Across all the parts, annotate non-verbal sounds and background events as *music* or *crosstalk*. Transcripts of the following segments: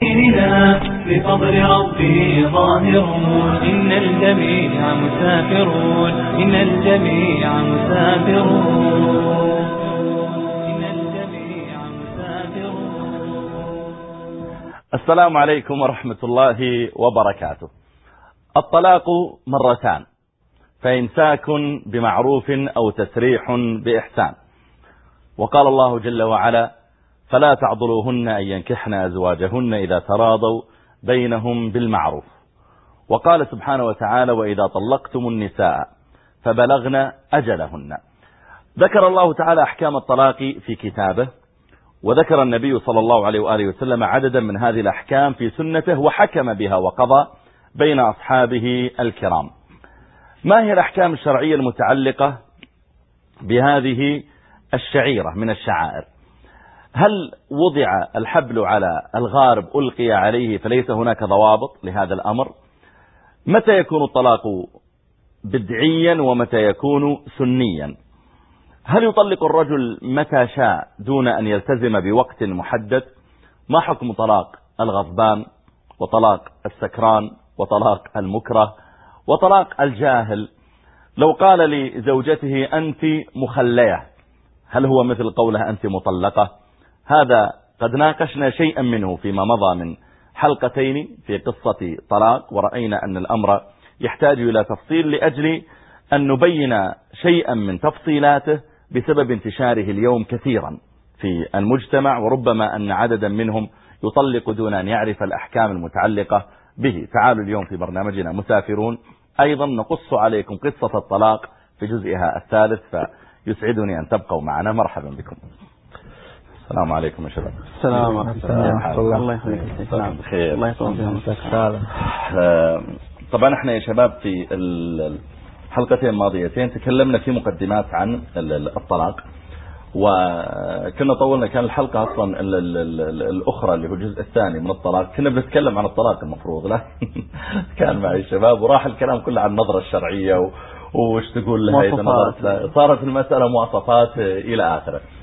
ديننا بفضل ربه ظاهرون. إن الجميع مسافرون. إن الجميع مسافرون. إن الجميع مسافرون السلام عليكم ورحمة الله وبركاته. الطلاق مرتان. فإمساك بمعروف أو تسريح بإحسان. وقال الله جل وعلا فلا تعضلوهن أن ينكحن أزواجهن إذا تراضوا بينهم بالمعروف. وقال سبحانه وتعالى وإذا طلقتم النساء فبلغن أجلهن. ذكر الله تعالى أحكام الطلاق في كتابه وذكر النبي صلى الله عليه وآله وسلم عددا من هذه الأحكام في سنته وحكم بها وقضى بين أصحابه الكرام. ما هي الأحكام الشرعية المتعلقة بهذه الشعيرة من الشعائر؟ هل وضع الحبل على الغارب ألقي عليه فليس هناك ضوابط لهذا الأمر؟ متى يكون الطلاق بدعيا ومتى يكون سنيا؟ هل يطلق الرجل متى شاء دون أن يلتزم بوقت محدد؟ ما حكم طلاق الغضبان وطلاق السكران وطلاق المكره وطلاق الجاهل؟ لو قال لزوجته أنت مخلية هل هو مثل قوله أنت مطلقة؟ هذا قد ناقشنا شيئا منه فيما مضى من حلقتين في قصة طلاق ورأينا أن الأمر يحتاج إلى تفصيل لأجل أن نبين شيئا من تفصيلاته بسبب انتشاره اليوم كثيرا في المجتمع وربما أن عددا منهم يطلق دون أن يعرف الأحكام المتعلقة به. تعالوا اليوم في برنامجنا مسافرون. أيضا نقص عليكم قصة الطلاق في جزئها الثالث فيسعدني أن تبقوا معنا. مرحبا بكم. السلام عليكم يا شباب. السلام ورحمة الله. الله يخليك. نعم. بخير الله يطول آه، طبعا إحنا يا شباب في الحلقتين الماضيتين تكلمنا في مقدمات عن الطلاق وكنا طولنا كان الحلقة أصلا الأخرى اللي هو الجزء الثاني من الطلاق. كنا بنتكلم عن الطلاق المفروض لا؟ *laughs* كان معي الشباب وراح الكلام كله عن النظرة الشرعية وش تقول لها مواصفات. صارت المسألة مواصفات إلى آخره. آه،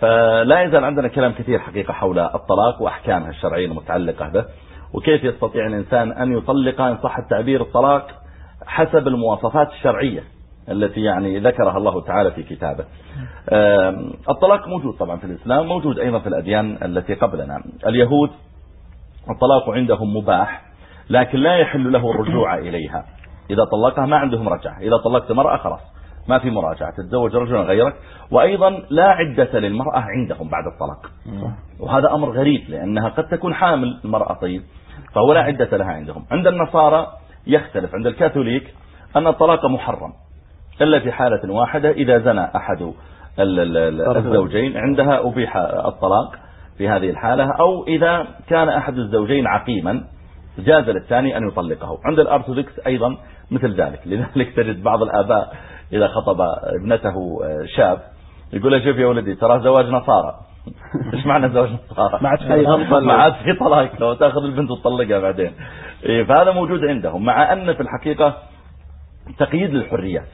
فلا يزال عندنا كلام كثير حقيقة حول الطلاق وأحكامها الشرعية المتعلقة به وكيف يستطيع الإنسان أن يطلق إن صح التعبير الطلاق حسب المواصفات الشرعية التي يعني ذكرها الله تعالى في كتابه. آه، الطلاق موجود طبعا في الإسلام موجود أيضا في الأديان التي قبلنا. اليهود الطلاق عندهم مباح لكن لا يحل له الرجوع إليها. إذا طلقها ما عندهم رجعة إذا طلقت مرأة خلاص. ما في مراجعة تتزوج رجلا غيرك وأيضا لا عدة للمرأة عندهم بعد الطلاق. وهذا أمر غريب لأنها قد تكون حامل المرأة طيب فهو لا عدة لها عندهم. عند النصارى يختلف عند الكاثوليك أن الطلاق محرم إلا في حالة واحدة إذا زنى أحد الزوجين عندها أبيح الطلاق في هذه الحالة أو إذا كان أحد الزوجين عقيما جاز للثاني أن يطلقه. عند الأرثوذكس أيضا مثل ذلك لذلك تجد بعض الآباء إذا خطب ابنته شاب يقول له شوف يا ولدي ترى زواج نصارى. *laughs* إيش معنى زواج نصارى؟ ما عاد في *laughs* ما عاد في طلاق *laughs* لو تأخذ البنت وتطلقها بعدين. إيه، فهذا موجود عندهم مع أن في الحقيقة تقييد للحريات.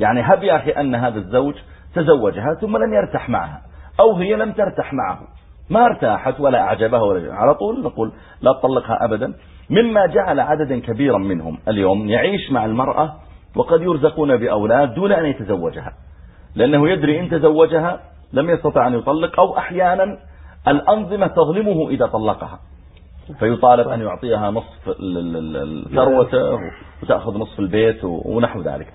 يعني هب يا أخي أن هذا الزوج تزوجها ثم لم يرتاح معها أو هي لم ترتاح معه. ما ارتاحت ولا أعجبها ولا على طول نقول لا تطلقها أبدا. مما جعل عددا كبيرا منهم اليوم يعيش مع المرأة وقد يرزقون بأولاد دون أن يتزوجها. لأنه يدري إن تزوجها لم يستطع أن يطلق أو أحيانا الأنظمة تظلمه إذا طلقها. فيطالب أن يعطيها نصف ثروته وتأخذ نصف البيت ونحو ذلك.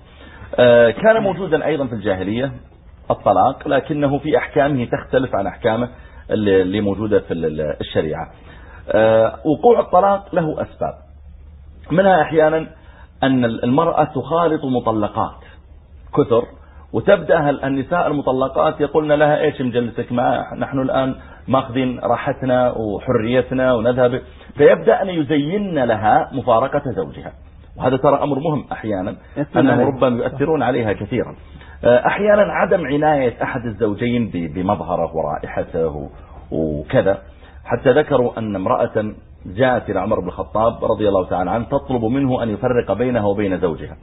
آه، كان موجودا أيضا في الجاهلية الطلاق لكنه في أحكامه تختلف عن أحكامه اللي موجودة في الشريعة. آه، وقوع الطلاق له أسباب. منها أحيانا أن المرأة تخالط مطلقات. كثر. وتبدأ النساء المطلقات يقولن لها إيش مجلسك؟ معه نحن الآن ماخذين راحتنا وحريتنا ونذهب. فيبدأ أن يزين لها مفارقة زوجها. وهذا ترى أمر مهم أحيانا أنهم ربما يؤثرون عليها كثيرا. أحيانا عدم عناية أحد الزوجين بمظهره ورائحته وكذا. حتى ذكروا أن امرأة جاءت إلى عمر بن الخطاب رضي الله تعالى عنه تطلب منه أن يفرق بينها وبين زوجها.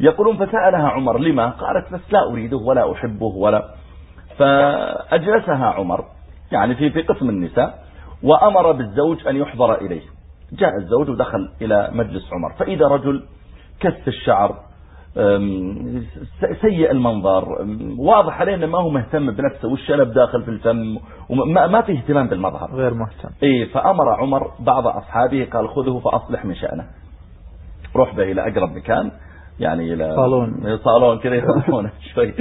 يقولون فسألها عمر لما؟ قالت بس لا أريده ولا أحبه ولا. فأجلسها عمر يعني في في قسم النساء وأمر بالزوج أن يحضر إليه. جاء الزوج ودخل إلى مجلس عمر. فإذا رجل كث الشعر سيء المنظر. واضح عليه إنه ما هو مهتم بنفسه والشنب داخل في الفم وما ما فيه اهتمام بالمظهر. غير مهتم اي فأمر عمر بعض أصحابه قال خذه فأصلح من شأنه. روح به إلى أقرب مكان يعني إلى صالون. صالون كذا يصلحونه *laughs* شوي.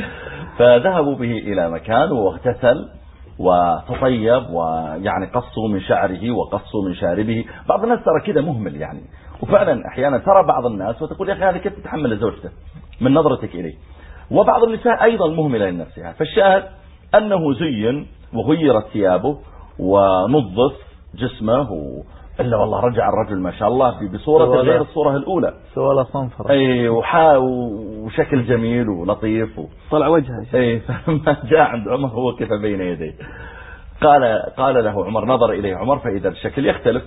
فذهبوا به إلى مكان واغتسل وتطيب ويعني قصوا من شعره وقصوا من شاربه. بعض الناس ترى كذا مهمل يعني. وفعلا أحيانا ترى بعض الناس وتقول يا أخي هذا كيف تتحمل زوجته؟ من نظرتك إليه. وبعض النساء أيضا مهملة لنفسها. فالشاهد أنه زين وغيرت ثيابه ونظف جسمه. إلا والله رجع الرجل ما شاء الله بصورة غير الصورة الأولى. سوى له صنفرة. أي وحا وشكل جميل ولطيف. و... طلع وجهه أي فلما جاء عند عمر هو كيف بين يديه. قال قال له عمر نظر إليه عمر فإذا الشكل يختلف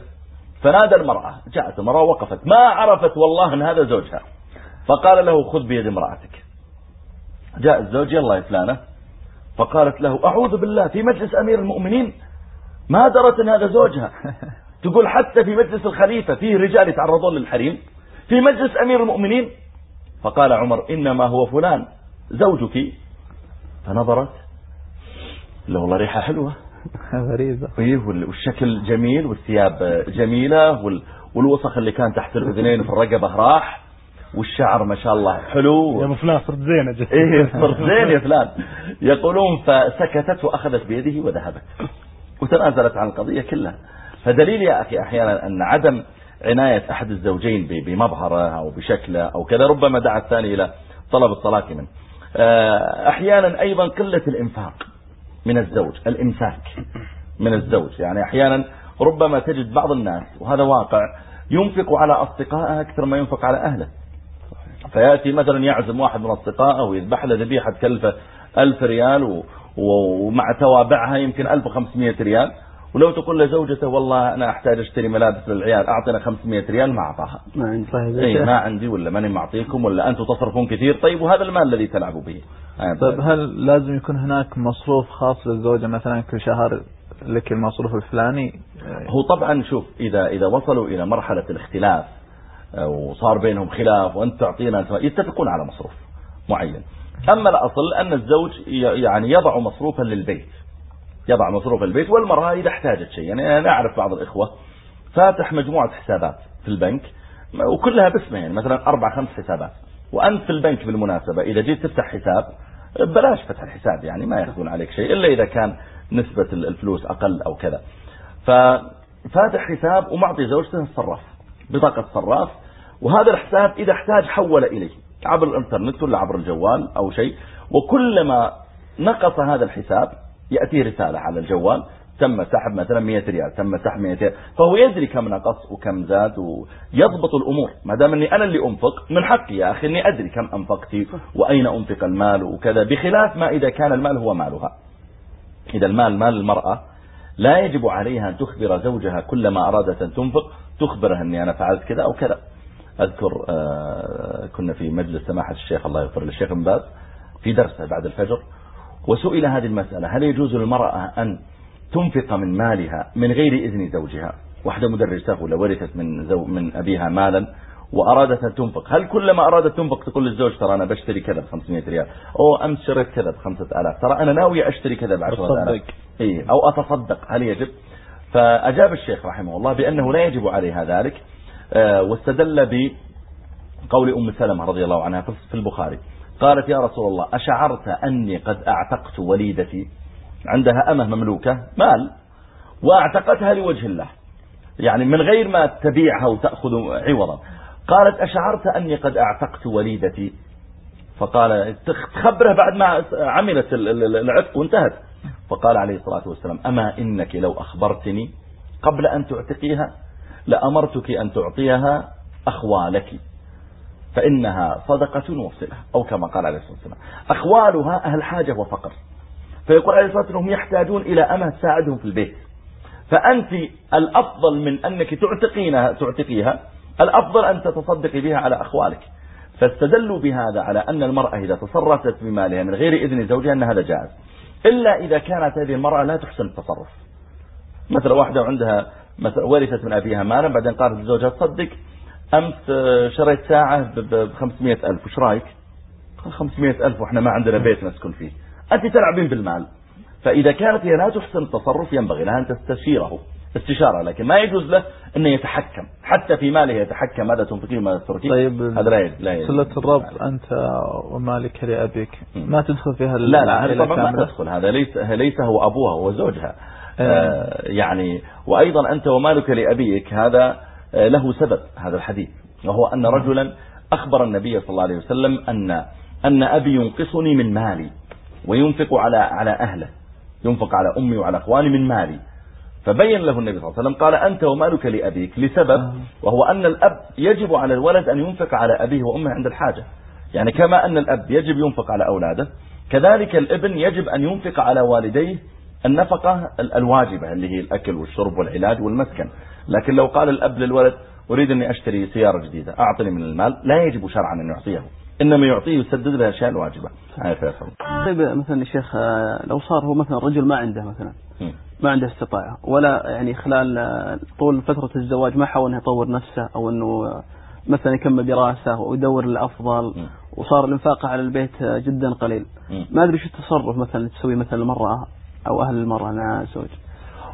فنادى المرأة جاءت المرأة وقفت ما عرفت والله أن هذا زوجها؟ فقال له خذ بيد امرأتك. جاء الزوج يلا يا فلانة. فقالت له أعوذ بالله في مجلس أمير المؤمنين ما درت أن هذا زوجها. *laughs* تقول حتى في مجلس الخليفة فيه رجال يتعرضون للحريم في مجلس أمير المؤمنين. فقال عمر إنما هو فلان زوجك. فنظرت له والله ريحة حلوة. *laughs* غريبة إيه والشكل جميل والثياب جميلة والوسخ اللي كان تحت الأذنين في الرقبة راح والشعر ما شاء الله حلو. يا أبو فلان صرت زينة إيه صرت زين يا فلان. يقولون فسكتت وأخذت بيده وذهبت وتنازلت عن القضية كلها. فدليل يا أخي أحيانا أن عدم عناية أحد الزوجين بمظهره أو بشكله أو كذا ربما دعا الثاني إلى طلب الصلاة منه. آه، أحيانا أيضا قلة الإنفاق. من الزوج الإمساك من الزوج. يعني أحيانا ربما تجد بعض الناس وهذا واقع ينفق على أصدقائه أكثر ما ينفق على أهله. فيأتي مثلا يعزم واحد من أصدقائه ويذبح له ذبيحة كلفة ألف ريال ومع توابعها يمكن 1500 ريال. ولو تقول لزوجته والله أنا أحتاج أشتري ملابس للعيال أعطينا 500 ريال ما أعطاها. ما عندي طيب أي ما عندي ولا ماني معطيكم ولا أنتم تصرفون كثير. طيب وهذا المال الذي تلعبوا به؟ طيب هل لازم يكون هناك مصروف خاص للزوجة مثلا كل شهر لك المصروف الفلاني؟ هو طبعا شوف إذا إذا وصلوا إلى مرحلة الاختلاف وصار بينهم خلاف وأنت تعطينا يتفقون على مصروف معين. أما الأصل أن الزوج يعني يضع مصروفا للبيت. يضع مصروف البيت والمرأة إذا احتاجت شيء يعني أنا أعرف بعض الإخوة فاتح مجموعة حسابات في البنك وكلها باسمه يعني مثلا أربع خمس حسابات. وأنت في البنك بالمناسبة إذا جيت تفتح حساب بلاش فتح الحساب يعني ما يأخذون عليك شيء إلا إذا كان نسبة الفلوس أقل أو كذا. ففاتح حساب ومعطي زوجته الصراف بطاقة صراف. وهذا الحساب إذا احتاج حول إليه عبر الإنترنت ولا عبر الجوال أو شيء. وكلما نقص هذا الحساب يأتيه رسالة على الجوال تم سحب مثلا 100 ريال تم سحب 100 ريال فهو يدري كم نقص وكم زاد ويضبط الأمور. ما دام أني أنا اللي أنفق من حقي يا أخي أني أدري كم أنفقت وأين أنفق المال وكذا بخلاف ما إذا كان المال هو مالها. إذا المال مال المرأة لا يجب عليها أن تخبر زوجها كلما أرادت أن تنفق تخبره أني أنا فعلت كذا أو كذا. أذكر آه، كنا في مجلس سماحة الشيخ الله يغفر للشيخ بن باز في درسه بعد الفجر. وسئل هذه المسألة هل يجوز للمرأة أن تنفق من مالها من غير إذن زوجها؟ واحدة مدرسة ولا ورثت من, زو من أبيها مالا وأرادت أن تنفق. هل كلما أرادت تنفق تقول للزوج ترى أنا بشتري كذا ب 500 ريال أو أمس شريت كذا ب 5000 ترى أنا ناوي أشتري كذا ب 10000 إيه أو أتصدق. هل يجب؟ فأجاب الشيخ رحمه الله بأنه لا يجب عليها ذلك آه، واستدل بقول أم سلمة رضي الله عنها في البخاري. قالت يا رسول الله أشعرت أني قد أعتقت وليدتي؟ عندها أمة مملوكة مال وأعتقتها لوجه الله. يعني من غير ما تبيعها وتأخذ عوضا. قالت أشعرت أني قد أعتقت وليدتي. فقال تخبره بعد ما عملت العتق وانتهت. فقال عليه الصلاة والسلام أما إنك لو أخبرتني قبل أن تعتقيها لأمرتك أن تعطيها أخوالك. فإنها صدقة وصلة أو كما قال عليه الصلاة والسلام. أخوالها أهل حاجة وفقر. فيقول عليه الصلاة والسلام يحتاجون إلى أمة تساعدهم في البيت. فأنت الأفضل من أنك تعتقينها تعتقيها الأفضل أن تتصدقي بها على أخوالك. فاستدلوا بهذا على أن المرأة إذا تصرفت بمالها من غير إذن زوجها أن هذا جائز. إلا إذا كانت هذه المرأة لا تحسن التصرف. مثلا واحدة عندها مثلا ورثت من أبيها مالا بعدين قالت لزوجها تصدق. أمس آه، شريت ساعة ب 500 ألف. وش رأيك؟ 500 ألف. وإحنا ما عندنا بيت نسكن فيه. أنت تلعبين بالمال. فإذا كانت هي لا تحسن التصرف ينبغي لها أن تستشيره استشارة. لكن ما يجوز له أنه يتحكم. حتى في ماله يتحكم. ماذا تنفقين ماذا تتركين؟ طيب هذا لا يجوز صلة الربط أنت ومالك لأبيك. ما تدخل فيها لا لا طبعا ما؟ تدخل. هذا ليس ليس هو أبوها هو زوجها. آه. آه يعني وأيضا أنت ومالك لأبيك. هذا آه له سبب هذا الحديث وهو أن رجلا أخبر النبي صلى الله عليه وسلم أن أن أبي ينقصني من مالي وينفق على على أهله ينفق على أمي وعلى أخواني من مالي. فبين له النبي صلى الله عليه وسلم قال أنت ومالك لأبيك لسبب وهو أن الأب يجب على الولد أن ينفق على أبيه وأمه عند الحاجة. يعني كما أن الأب يجب ينفق على أولاده كذلك الابن يجب أن ينفق على والديه النفقة ال- الواجبة اللي هي الأكل والشرب والعلاج والمسكن. لكن لو قال الأب للولد أريد أني أشتري سيارة جديدة أعطني من المال لا يجب شرعا أن يعطيه إنما يعطيه يسدد له الأشياء الواجبة فيصل طيب مثلا يا شيخ آه، لو صار هو مثلا رجل ما عنده مثلا. ما عنده استطاعة ولا يعني خلال آه، طول فترة الزواج ما حاول إنه يطور نفسه أو إنه آه، مثلا يكمل دراسة ويدور الافضل مم. وصار الإنفاق على البيت جدا قليل. ما أدري شو التصرف مثلا تسوي مثلا المرأة أو أهل المرأة مع الزوج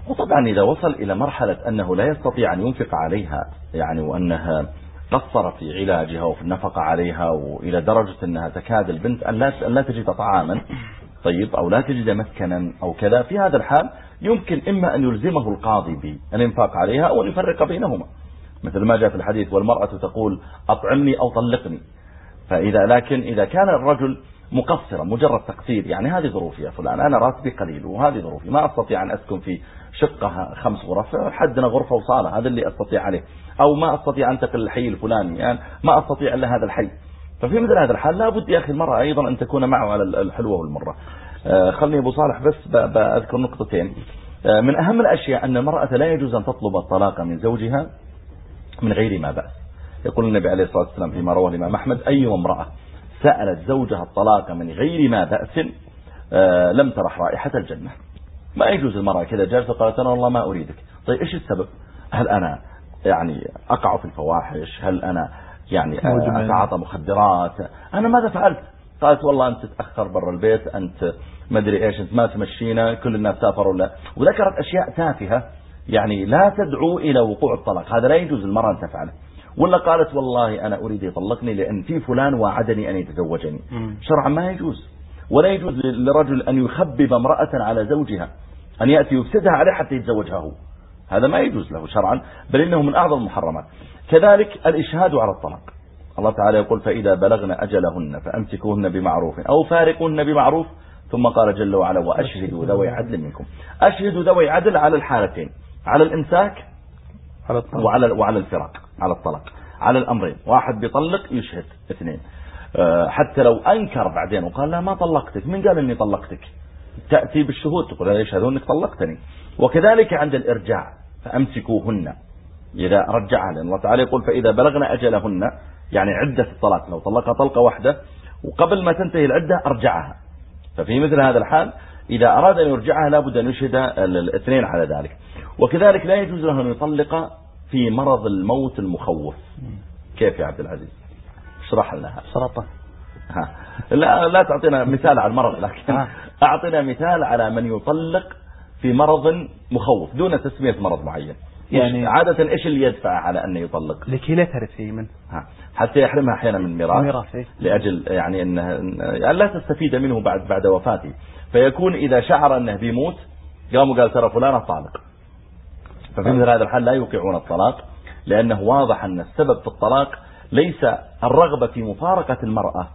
وطبعا إذا وصل إلى مرحلة أنه لا يستطيع أن ينفق عليها يعني وأنها قصر في علاجها وفي النفقة عليها وإلى درجة أنها تكاد البنت أن لا, أن لا تجد طعاما طيب أو لا تجد مسكنا أو كذا في هذا الحال يمكن إما أن يلزمه القاضي بالإنفاق عليها أو أن يفرق بينهما. مثل ما جاء في الحديث والمرأة تقول أطعمني أو طلقني. فإذا لكن إذا كان الرجل مقصرا مجرد تقصير يعني هذه ظروفي يا فلان أنا راتبي قليل وهذه ظروفي ما أستطيع أن أسكن في شقة خمس غرف حدنا غرفة وصالة هذا اللي أستطيع عليه. أو ما أستطيع أن أنتقل الحي الفلاني يعني ما أستطيع إلا هذا الحي. ففي مثل هذا الحال لابد يا أخي المرأة أيضا أن تكون معه على الحلوة والمرة. آه، خلني أبو صالح بس بأذكر نقطتين. آه، من أهم الأشياء أن المرأة لا يجوز أن تطلب الطلاق من زوجها من غير ما بأس. يقول النبي عليه الصلاة والسلام فيما رواه الإمام أحمد أي امرأة سألت زوجها الطلاق من غير ما بأس آه، لم ترح رائحة الجنة. ما يجوز المرأة كذا جالسة قالت أنا والله ما أريدك. طيب إيش السبب؟ هل أنا يعني أقع في الفواحش؟ هل أنا يعني. أتعاطى مخدرات؟ أنا ماذا فعلت؟ قالت والله أنت تتأخر برا البيت أنت ما أدري إيش أنت ما تمشينا كل الناس سافروا لا وذكرت أشياء تافهة يعني لا تدعو إلى وقوع الطلاق. هذا لا يجوز المرأة أن تفعله. ولا قالت والله أنا أريد يطلقني لأن في فلان وعدني أن يتزوجني. شرعا ما يجوز. ولا يجوز لرجل أن يخبب امرأة على زوجها أن يأتي يفسدها عليه حتى يتزوجها هو. هذا ما يجوز له شرعا بل إنه من أعظم المحرمات. كذلك الإشهاد على الطلاق. الله تعالى يقول فإذا بلغن أجلهن فأمسكوهن بمعروف أو فارقوهن بمعروف. ثم قال جل وعلا وأشهدوا ذوي عدل منكم. أشهدوا ذوي عدل على الحالتين على الإمساك على وعلى وعلى الفراق على الطلاق على الأمرين. واحد بيطلق يشهد. اثنين. حتى لو أنكر بعدين وقال لا ما طلقتك. من قال إني طلقتك؟ تأتي بالشهود تقول لا يشهدون إنك طلقتني. وكذلك عند الإرجاع فأمسكوهن. إذا رجعها لأن الله تعالى يقول فإذا بلغن أجلهن يعني عدة الطلاق لو طلقها طلقة واحدة وقبل ما تنتهي العدة أرجعها. ففي مثل هذا الحال إذا أراد أن يرجعها لابد أن يشهد ال- الاثنين على ذلك. وكذلك لا يجوز له أن يطلق في مرض الموت المخوف. كيف يا عبد العزيز؟ اشرح لنا. سرطان. لا لا تعطينا مثال على المرض لكن. أعطنا مثال على من يطلق في مرض مخوف دون تسمية مرض معين. يعني- عادة إيش اللي يدفع على أنه يطلق؟ لكي لا ترث من. حتى يحرمها أحيانا من ميراث. ميراث إيه. لأجل يعني يعني لا تستفيد منه بعد بعد وفاته. فيكون إذا شعر أنه بيموت قام وقال ترى فلان طالق ففي مثل هذا الحال لا يوقعون الطلاق لأنه واضح أن السبب في الطلاق ليس الرغبة في مفارقة المرأة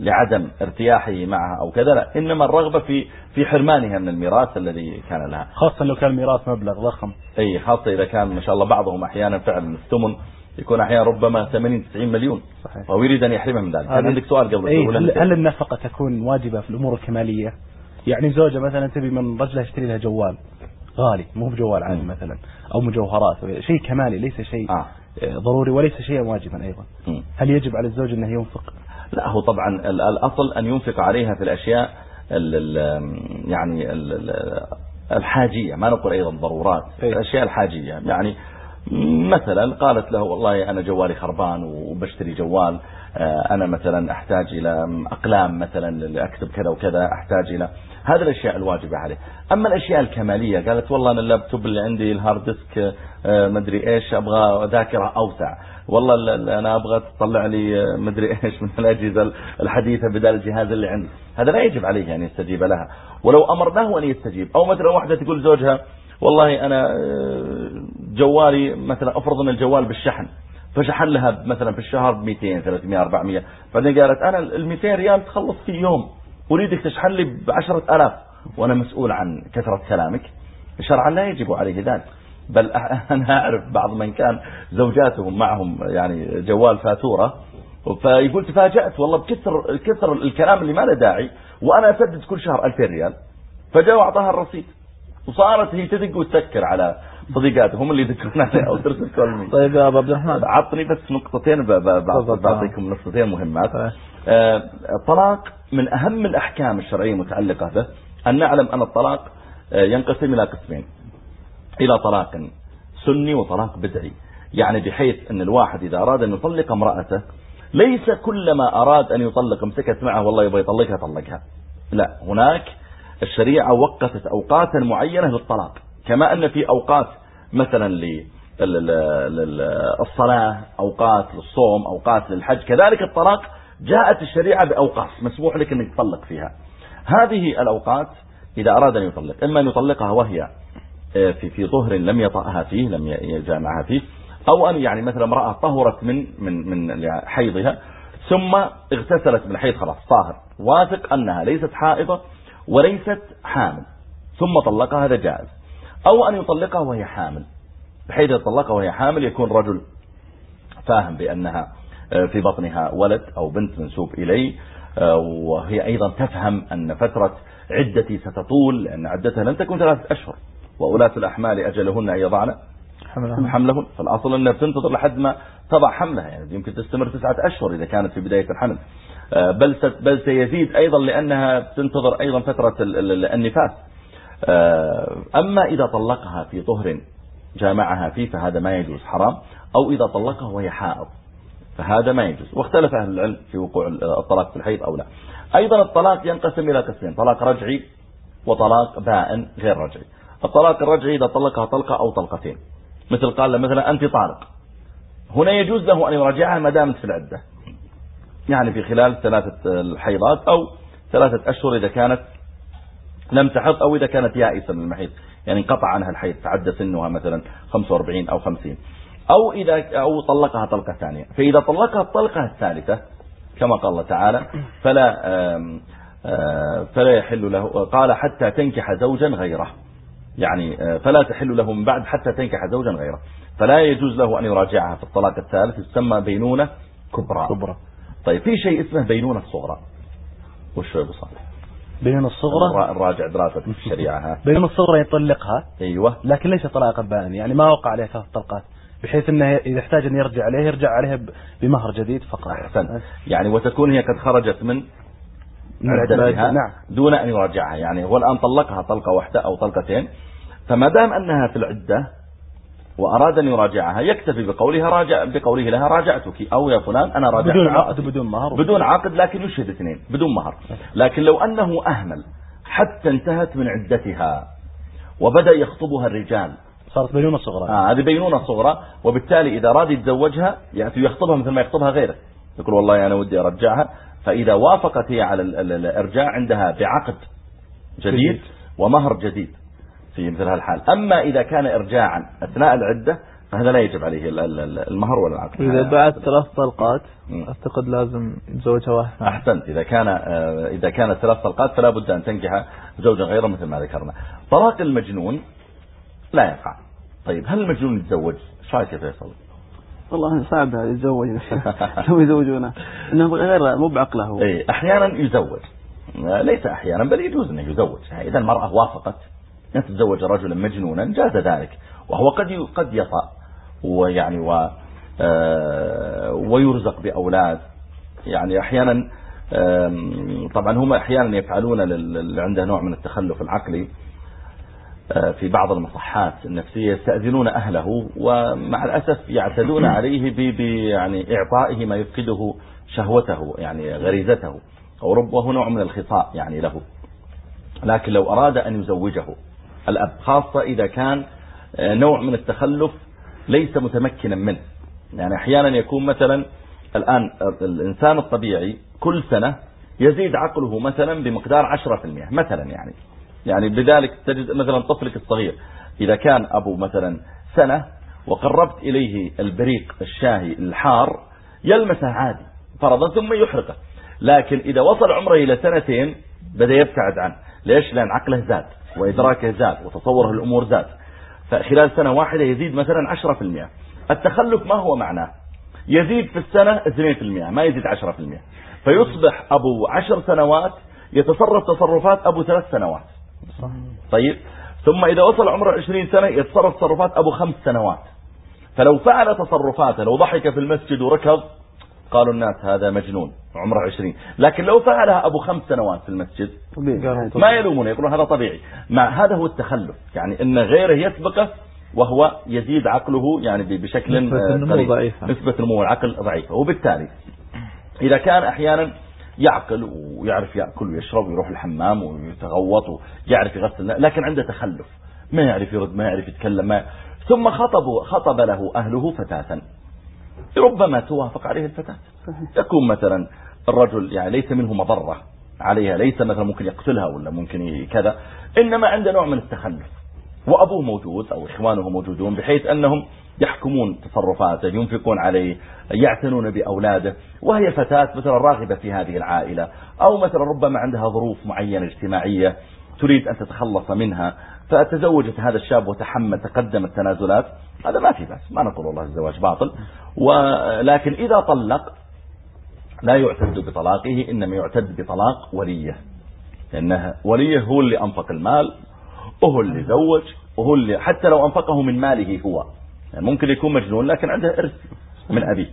لعدم ارتياحه معها أو كذا لا إنما الرغبة في في حرمانها من الميراث الذي كان لها خاصة لو كان الميراث مبلغ ضخم أي خاصة إذا كان ما شاء الله بعضهم أحيانا فعلا الثمن يكون أحيانا ربما 80 90 مليون صحيح. فهو يريد أن يحرمها من ذلك هذه- عندك سؤال قبل إيه هل, هل النفقة تكون واجبة في الأمور الكمالية يعني زوجة مثلا تبي من رجلها يشتري لها جوال غالي مو بجوال عادي. مثلا أو مجوهرات شيء كمالي ليس شيء آه. ضروري وليس شيئا واجبا أيضا. هل يجب على الزوج أنه ينفق لا هو طبعا ال- الأصل أن ينفق عليها في الأشياء ال يعني ال ال الحاجية ما نقول أيضا ضرورات إيه. الأشياء الحاجية يعني مثلا قالت له والله أنا جوالي خربان وبشتري جوال آه، أنا مثلا أحتاج إلى أقلام مثلا لأكتب كذا وكذا أحتاج إلى هذه الأشياء الواجبة عليه. أما الأشياء الكمالية قالت والله أنا اللابتوب اللي عندي ال hard disk آه، مدري إيش أبغى ذاكرة أوسع. والله ال- ال- أنا أبغى تطلع لي آه، مدري *laughs* إيش من الأجهزة الحديثة بدل الجهاز اللي عندي. هذا لا يجب عليه أن يستجيب لها. ولو أمرناه أن يستجيب. أو مثلا واحدة تقول زوجها والله أنا آه، جوالي مثلا أفرض أن الجوال بالشحن فشحن لها مثلا في الشهر ب 200 300 400 بعدين قالت أنا ال 200 ريال تخلص في يوم. أريدك تشحن لي ب 10000 وأنا مسؤول عن كثرة كلامك. شرعا لا يجب عليه ذلك. بل *laughs* أنا أعرف بعض من كان زوجاتهم معهم يعني جوال فاتورة. فيقول تفاجأت والله بكثر كثر الكلام اللي ما له داعي وأنا أسدد كل شهر 2000 ريال. فجاء وأعطاها الرصيد. وصارت هي تدق وتسكر على صديقاتهم هم اللي يذكرون عليها *laughs* أو ترسل كل طيب يا أبو عبد الرحمن. عطني بس نقطتين. بعطيكم نقطتين مهمات. طيب. الطلاق من أهم الأحكام الشرعية المتعلقة به. أن نعلم أن الطلاق آه، ينقسم إلى قسمين. إلى طلاق سني وطلاق بدعي. يعني بحيث أن الواحد إذا أراد أن يطلق امرأته ليس كلما أراد أن يطلق مسكت معه والله يبغى يطلقها طلقها. لا. هناك الشريعة وقفت أوقاتا معينة للطلاق. كما أن في أوقات مثلا للصلاة أوقات للصوم أوقات للحج. كذلك الطلاق جاءت الشريعة بأوقات مسموح لك أن تطلق فيها. هذه الأوقات إذا أراد أن يطلق إما أن يطلقها وهي في في طهر لم يطأها فيه لم يجامعها فيه أو أن يعني مثلا امرأة طهرت من من من حيضها ثم اغتسلت من الحيض خلاص طاهر. واثق أنها ليست حائضة وليست حامل ثم طلقها هذا جائز. أو أن يطلقها وهي حامل. بحيث يطلقها وهي حامل يكون رجل فاهم بأنها في بطنها ولد أو بنت منسوب إليه. وهي أيضا تفهم أن فترة عدتي ستطول لأن عدتها لن تكون ثلاثة أشهر وأولاة الأحمال أجلهن أن يضعن حملهم. حملهن. فالأصل أنها بتنتظر لحد ما تضع حملها يعني يمكن تستمر تسعة أشهر إذا كانت في بداية الحمل. بل بل سيزيد أيضا لأنها تنتظر أيضا فترة النفاس. أما إذا طلقها في طهر جامعها فيه فهذا ما يجوز حرام. أو إذا طلقها وهي حائض. فهذا ما يجوز. واختلف أهل العلم في وقوع الطلاق في الحيض أو لا. أيضا الطلاق ينقسم إلى قسمين طلاق رجعي وطلاق بائن غير رجعي. الطلاق الرجعي إذا طلقها طلقة أو طلقتين. مثل قال مثلا أنت طالق. هنا يجوز له أن يراجعها ما دامت في العدة. يعني في خلال ثلاثة الحيضات أو ثلاثة أشهر إذا كانت لم تحض أو إذا كانت يائسة من المحيض. يعني انقطع عنها الحيض تعدى سنها مثلا 45 أو 50 أو إذا أو طلقها طلقة ثانية. فإذا طلقها الطلقة الثالثة كما قال الله تعالى فلا فلا يحل له قال حتى تنكح زوجا غيره. يعني فلا تحل له من بعد حتى تنكح زوجا غيره. فلا يجوز له أن يراجعها في الطلاق الثالث يسمى بينونة كبرى. كبرى. طيب في شيء اسمه بينونة صغرى. وش هو صالح؟ بين الصغرى نراجع دراسة في الشريعة ها؟ بين الصغرى يطلقها؟ أيوه. لكن ليس طلاقا بائن يعني ما وقع عليها ثلاث طلقات. بحيث إنه إذا احتاج أن يرجع عليه يرجع عليها بمهر جديد فقط. أحسن. يعني وتكون هي قد خرجت من عدتها نعم. دون أن يراجعها. يعني هو الآن طلقها طلقة واحدة أو طلقتين. فما دام أنها في العدة وأراد أن يراجعها يكتفي بقولها راجع بقوله لها راجعتك. أو يا فلان أنا راجعت بدون عقد. بدون مهر. بدون عقد لكن يشهد اثنين بدون مهر. لكن لو أنه أهمل حتى انتهت من عدتها وبدأ يخطبها الرجال صارت بينونة صغرى. آه هذه بينونة صغرى وبالتالي إذا راد يتزوجها يأتي يخطبها مثل ما يخطبها غيره. يقول والله أنا ودي أرجعها. فإذا وافقت هي على الإرجاع عندها بعقد جديد. ومهر جديد في مثل هالحال. أما إذا كان إرجاعا أثناء العدة فهذا لا يجب عليه ال- ال- المهر ولا العقد. إذا بعد ثلاث طلقات. أعتقد لازم يتزوجها واحد أحسنت. إذا كان آه، إذا كانت ثلاث طلقات فلا بد أن تنكح زوجا غيره مثل ما ذكرنا. طلاق المجنون لا يقع. طيب هل المجنون يتزوج؟ إيش رأيك يا فيصل؟ والله صعب يتزوج *laughs* لو يزوجونه. إنه غير مو بعقله. هو إيه أحيانا يزوج. آه، ليس أحيانا بل يجوز إنه يزوج. إذا المرأة وافقت أن تتزوج رجلا مجنونا جاز ذلك. وهو قد قد يطأ ويعني و آه، ويرزق بأولاد. يعني أحيانا طبعا هم أحيانا يفعلون عنده نوع من التخلف العقلي. في بعض المصحات النفسية يستأذنون أهله ومع الأسف يعتدون *clears throat* عليه ب يعني إعطائه ما يفقده شهوته يعني غريزته أو ربه نوع من الخطاء يعني له. لكن لو أراد أن يزوجه الأب خاصة إذا كان آه، نوع من التخلف ليس متمكنا منه. يعني أحيانا يكون مثلا الآن الإنسان الطبيعي كل سنة يزيد عقله مثلا بمقدار 10% مثلا يعني. يعني بذلك تجد مثلا طفلك الصغير إذا كان أبو مثلا سنة وقربت إليه البريق الشاهي الحار يلمسه عادي فرضا ثم يحرقه. لكن إذا وصل عمره إلى سنتين بدأ يبتعد عنه. ليش؟ لأن عقله زاد وإدراكه زاد وتصوره الأمور زاد. فخلال سنة واحدة يزيد مثلا 10% التخلف ما هو معناه؟ يزيد في السنة 2% ما يزيد 10% فيصبح أبو عشر سنوات يتصرف تصرفات أبو ثلاث سنوات. طيب. ثم إذا وصل عمره 20 سنة يتصرف تصرفات أبو خمس سنوات. فلو فعل تصرفاته لو ضحك في المسجد وركض قالوا الناس هذا مجنون عمره 20 لكن لو فعلها أبو خمس سنوات في المسجد ما يلومونه يقولون هذا طبيعي. مع هذا هو التخلف. يعني إن غيره يسبقه وهو يزيد عقله يعني بشكل نسبة النمو ضعيفة. نسبة نمو العقل ضعيفة. وبالتالي إذا كان أحيانا يعقل ويعرف يأكل ويشرب ويروح الحمام ويتغوط ويعرف يغسل. لكن عنده تخلف. ما يعرف يرد ما يعرف يتكلم ما ثم خطب خطب له أهله فتاة. ربما توافق عليه الفتاة. يكون مثلا الرجل يعني ليس منه مضرة عليها ليس مثلا ممكن يقتلها ولا ممكن كذا إنما عنده نوع من التخلف. وأبوه موجود أو إخوانه موجودون بحيث أنهم يحكمون تصرفاته ينفقون عليه يعتنون بأولاده. وهي فتاة مثلا راغبة في هذه العائلة أو مثلا ربما عندها ظروف معينة اجتماعية تريد أن تتخلص منها فتزوجت هذا الشاب وتحمل تقدم التنازلات هذا ما في بس ما نقول والله الزواج باطل. ولكن إذا طلق لا يعتد بطلاقه إنما يعتد بطلاق وليه. لأنه وليه هو اللي أنفق المال وهو اللي زوج وهو اللي حتى لو أنفقه من ماله هو. يعني ممكن يكون مجنون لكن عنده إرث من أبيه.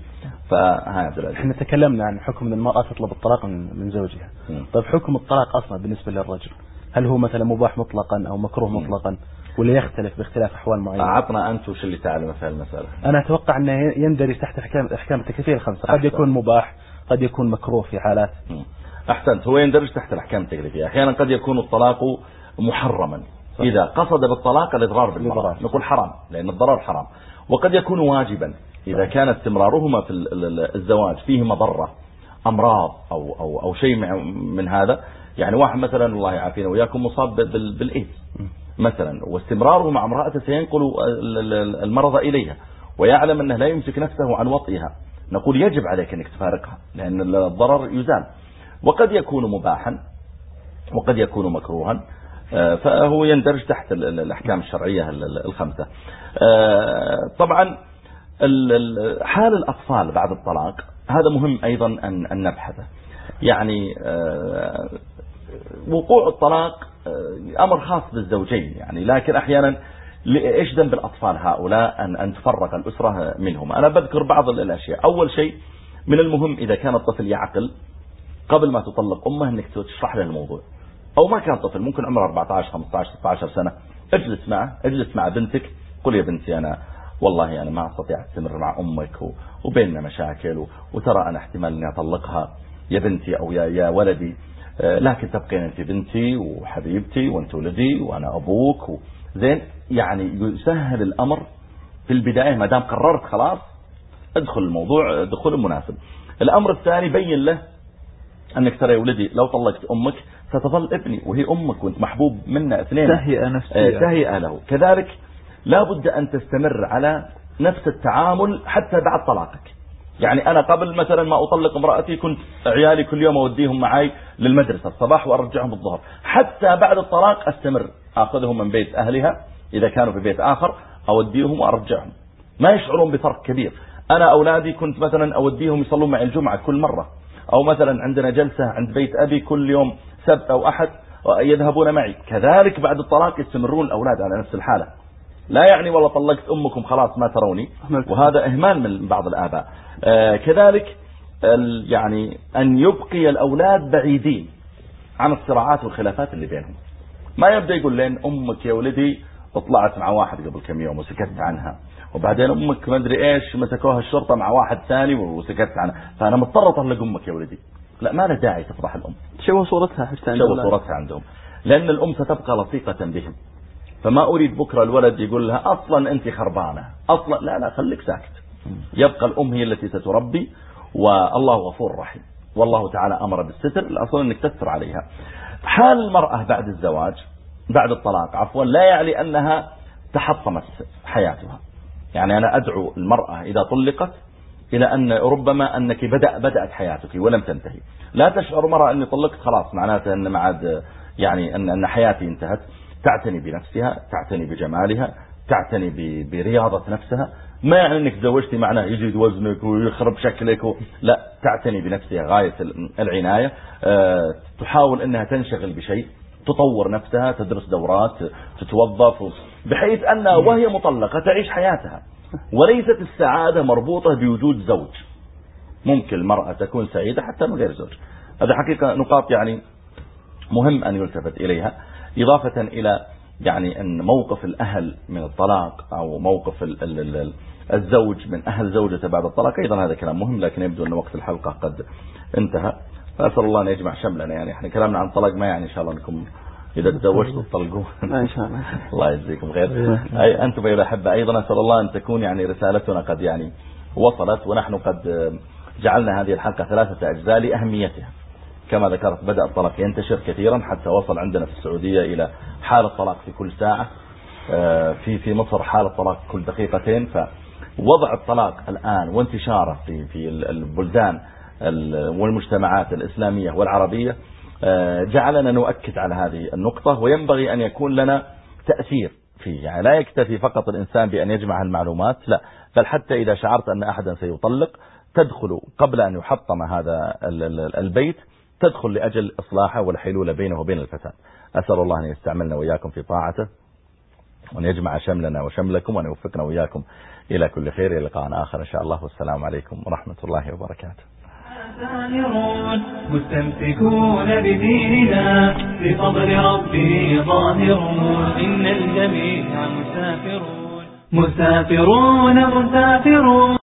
العزيز إحنا تكلمنا عن حكم إن المرأة تطلب الطلاق من زوجها. طيب حكم الطلاق أصلا بالنسبة للرجل هل هو مثلا مباح مطلقا أو مكروه مطلقا ولا يختلف باختلاف أحوال معينة؟ أعطنا أنت وش اللي تعلم في المسألة. أنا أتوقع أنه يندرج تحت احكام أحكام التكليفية الخمسة قد. يكون مباح قد يكون مكروه في حالات. أحسنت. هو يندرج تحت الأحكام التكليفية. أحيانا قد يكون الطلاق محرما. إذا قصد بالطلاق الإضرار بالمرأة. نقول حرام لأن الضرر حرام. وقد يكون واجبا. إذا كان استمرارهما في ال- ال- الزواج فيه مضرة أمراض أو, أو, أو شيء من هذا يعني واحد مثلا الله يعافينا وياكم مصاب بال- بالإيدز. مثلا واستمراره مع امرأته سينقل ال- ال- المرض إليها ويعلم أنه لا يمسك نفسه عن وطئها. نقول يجب عليك أنك تفارقها لأن الضرر يزال. وقد يكون مباحا وقد يكون مكروها. فهو يندرج تحت ال- ال- الأحكام الشرعية ال- ال- الخمسة. آه، طبعا ال- ال- حال الأطفال بعد الطلاق هذا مهم أيضا أن نبحثه. يعني آه، وقوع الطلاق آه، أمر خاص بالزوجين يعني لكن أحيانا إيش ذنب الأطفال هؤلاء أن, أن تفرق الأسرة منهم؟ أنا بذكر بعض الأشياء. أول شيء من المهم إذا كان الطفل يعقل قبل ما تطلق أمه أنك تشرح له الموضوع. أو ما كان طفل ممكن عمره 14 15 16 سنة. اجلس معه اجلس مع بنتك قل يا بنتي أنا والله أنا ما أستطيع أستمر مع أمك و- وبيننا مشاكل وترى أنا احتمال أني أطلقها يا بنتي أو يا, يا ولدي. آه، لكن تبقين أنت بنتي وحبيبتي وأنت ولدي وأنا أبوك و- زين؟ يعني يسهل الأمر في البداية ما دام قررت خلاص. ادخل الموضوع دخول مناسب الأمر الثاني بين له أنك ترى يا ولدي لو طلقت أمك ستظل ابني وهي أمك وانت محبوب منا اثنين. تهيئة آه، نفسية تهيئة له. كذلك لا بد أن تستمر على نفس التعامل حتى بعد طلاقك. يعني أنا قبل مثلا ما أطلق امرأتي كنت عيالي كل يوم أوديهم معي للمدرسة الصباح وأرجعهم الظهر. حتى بعد الطلاق أستمر. أخذهم من بيت أهلها إذا كانوا في بيت آخر أوديهم وأرجعهم. ما يشعرون بفرق كبير. أنا أولادي كنت مثلا أوديهم يصلون معي الجمعة كل مرة. أو مثلا عندنا جلسة عند بيت أبي كل يوم. سبت أو أحد يذهبون معي. كذلك بعد الطلاق يستمرون الأولاد على نفس الحالة. لا يعني والله طلقت أمكم خلاص ما تروني. وهذا إهمال من بعض الآباء. آه كذلك يعني أن يبقي الأولاد بعيدين عن الصراعات والخلافات اللي بينهم. ما يبدأ يقول لين أمك يا ولدي طلعت مع واحد قبل كم يوم وسكت عنها. وبعدين أمك ما أدري إيش مسكوها الشرطة مع واحد ثاني وسكت عنها. فأنا مضطر أطلق أمك يا ولدي. لا ما له داعي تفضح الأم. شو صورتها حتى شو صورتها عندهم لأن الأم ستبقى لصيقة بهم. فما أريد بكرة الولد يقول لها أصلا أنت خربانة. أصلا لا لا خليك ساكت. يبقى الأم هي التي ستربي والله غفور رحيم. والله تعالى أمر بالستر الأصل أنك تستر عليها. حال المرأة بعد الزواج بعد الطلاق عفوا لا يعني أنها تحطمت حياتها. يعني أنا أدعو المرأة إذا طلقت إلى أن ربما أنك بدأ بدأت حياتك ولم تنتهي. لا تشعر مرأة أني طلقت خلاص معناته أن معاد يعني أن, أن حياتي انتهت. تعتني بنفسها تعتني بجمالها تعتني برياضة نفسها. ما يعني أنك تزوجتي معناه يزيد وزنك ويخرب شكلك و... لا تعتني بنفسها غاية العناية. أه تحاول أنها تنشغل بشيء تطور نفسها تدرس دورات تتوظف بحيث أنها وهي مطلقة تعيش حياتها. وليست السعادة مربوطة بوجود زوج. ممكن المرأة تكون سعيدة حتى من غير زوج. هذا حقيقة نقاط يعني مهم أن يلتفت إليها إضافة إلى يعني أن موقف الأهل من الطلاق أو موقف الزوج من أهل زوجته بعد الطلاق أيضا هذا كلام مهم لكن يبدو أن وقت الحلقة قد انتهى. فأسأل الله أن يجمع شملنا يعني إحنا كلامنا عن الطلاق ما يعني إن شاء الله أنكم إذا تزوجتوا تطلقون *laughs* إن شاء الله. الله يجزيكم خير. أي أنتم أيها الأحبة أيضا أسأل الله أن تكون يعني رسالتنا قد يعني وصلت ونحن قد جعلنا هذه الحلقة ثلاثة أجزاء لأهميتها. كما ذكرت بدأ الطلاق ينتشر كثيرا حتى وصل عندنا في السعودية إلى حالة طلاق في كل ساعة. في في مصر حالة طلاق كل دقيقتين. فوضع الطلاق الآن وانتشاره في في البلدان والمجتمعات الإسلامية والعربية آه، جعلنا نؤكد على هذه النقطة وينبغي أن يكون لنا تأثير فيه يعني لا يكتفي فقط الإنسان بأن يجمع المعلومات لا بل حتى إذا شعرت أن أحدا سيطلق تدخل قبل أن يحطم هذا البيت تدخل لأجل إصلاحه والحلول بينه وبين الفساد. أسأل الله أن يستعملنا وإياكم في طاعته وأن يجمع شملنا وشملكم وأن يوفقنا وإياكم إلى كل خير إلى لقاء آخر إن شاء الله. والسلام عليكم ورحمة الله وبركاته. سائرون مستمسكون بديننا بفضل ربه ظاهرون. إن الجميع مسافرون. مسافرون مسافرون.